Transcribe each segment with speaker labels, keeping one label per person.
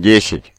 Speaker 1: 10.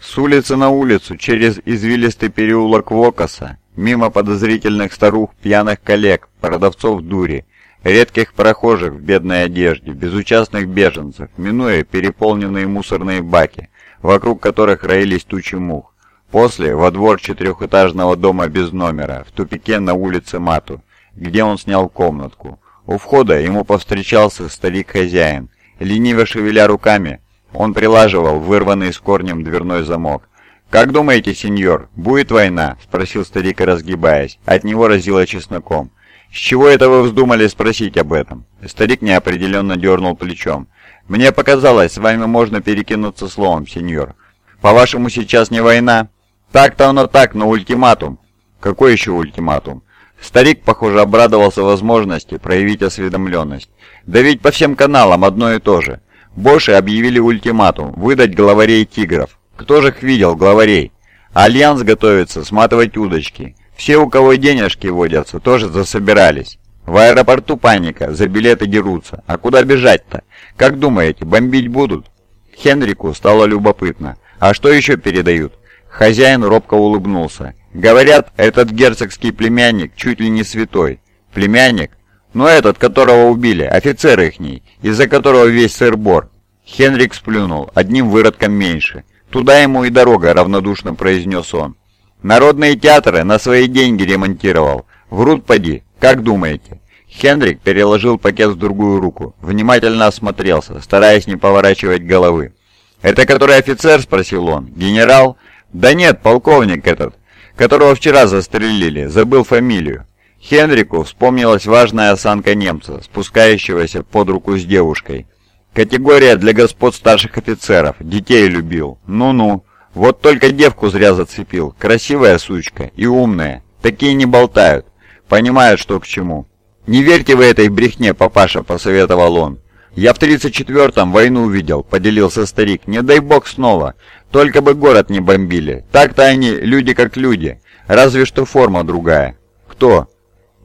Speaker 1: С улицы на улицу, через извилистый переулок Вокаса, мимо подозрительных старух, пьяных коллег, продавцов дури, редких прохожих в бедной одежде, безучастных беженцев, минуя переполненные мусорные баки, вокруг которых роились тучи мух. После во двор четырехэтажного дома без номера, в тупике на улице Мату, где он снял комнатку. У входа ему повстречался старик-хозяин. Лениво шевеля руками, он прилаживал вырванный с корнем дверной замок. «Как думаете, сеньор, будет война?» — спросил старик, разгибаясь. От него разило чесноком. «С чего это вы вздумали спросить об этом?» Старик неопределенно дернул плечом. «Мне показалось, с вами можно перекинуться словом, сеньор. По-вашему, сейчас не война?» «Так-то оно так, но ультиматум». «Какой еще ультиматум?» Старик, похоже, обрадовался возможности проявить осведомленность. «Да ведь по всем каналам одно и то же. Боши объявили ультиматум – выдать главарей тигров. Кто же их видел, главарей? Альянс готовится сматывать удочки. Все, у кого денежки водятся, тоже засобирались. В аэропорту паника, за билеты дерутся. А куда бежать-то? Как думаете, бомбить будут? Хенрику стало любопытно. А что еще передают? Хозяин робко улыбнулся. Говорят, этот герцогский племянник чуть ли не святой. Племянник? Но этот, которого убили, офицер ихний, из-за которого весь сыр-бор. Хенрик сплюнул, одним выродком меньше. «Туда ему и дорога», — равнодушно произнес он. «Народные театры на свои деньги ремонтировал. Врут поди, как думаете?» Хенрик переложил пакет в другую руку, внимательно осмотрелся, стараясь не поворачивать головы. «Это который офицер?» — спросил он. «Генерал?» «Да нет, полковник этот, которого вчера застрелили, забыл фамилию». Хенрику вспомнилась важная осанка немца, спускающегося под руку с девушкой. Категория для господ старших офицеров, детей любил. Ну-ну, вот только девку зря зацепил, красивая сучка и умная. Такие не болтают, понимают, что к чему. «Не верьте вы этой брехне, папаша», — посоветовал он. «Я в 34-м войну увидел», — поделился старик. «Не дай бог снова. Только бы город не бомбили. Так-то они люди как люди. Разве что форма другая». «Кто?»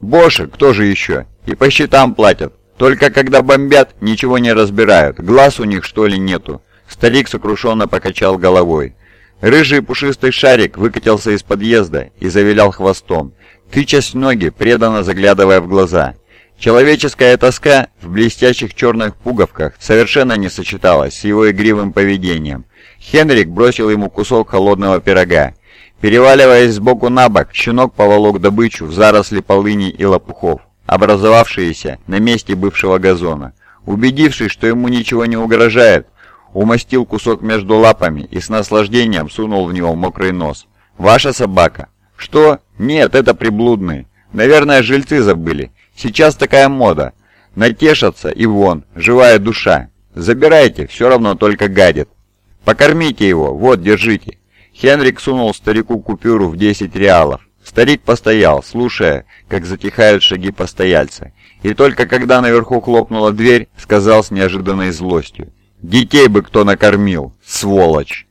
Speaker 1: Боши, кто же еще? И по счетам платят. Только когда бомбят, ничего не разбирают. Глаз у них что ли нету? Старик сокрушенно покачал головой. Рыжий пушистый шарик выкатился из подъезда и завилял хвостом, тычась ноги, преданно заглядывая в глаза. Человеческая тоска в блестящих черных пуговках совершенно не сочеталась с его игривым поведением. Хенрик бросил ему кусок холодного пирога. Переваливаясь сбоку на бок, щенок поволок добычу в заросли полыни и лопухов, образовавшиеся на месте бывшего газона. Убедившись, что ему ничего не угрожает, умастил кусок между лапами и с наслаждением сунул в него мокрый нос. «Ваша собака?» «Что? Нет, это приблудные. Наверное, жильцы забыли. Сейчас такая мода. Натешатся и вон, живая душа. Забирайте, все равно только гадит. Покормите его, вот, держите». Хенрик сунул старику купюру в 10 реалов. Старик постоял, слушая, как затихают шаги постояльца, и только когда наверху хлопнула дверь, сказал с неожиданной злостью. «Детей бы кто накормил, сволочь!»